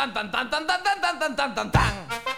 タンタンタンタンタンタンタンタンタンタン。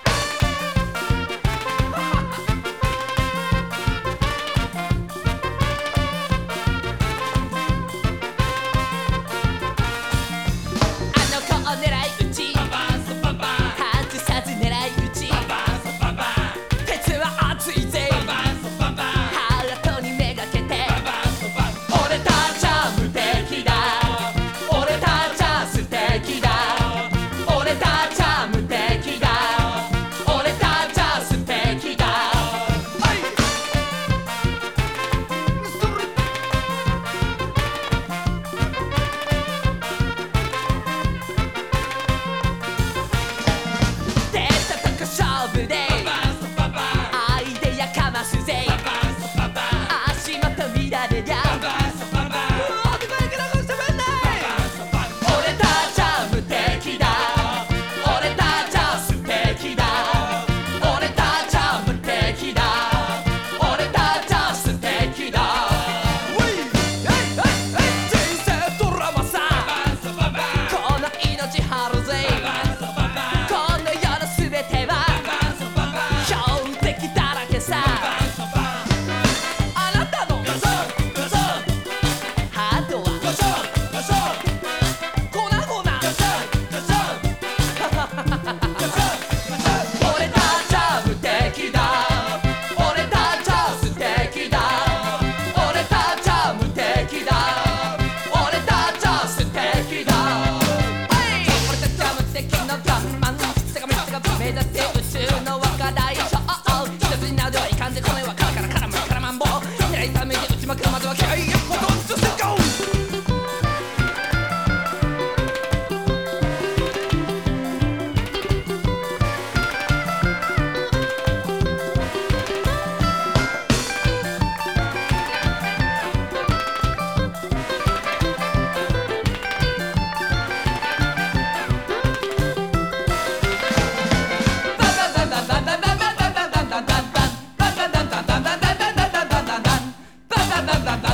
da, da, da.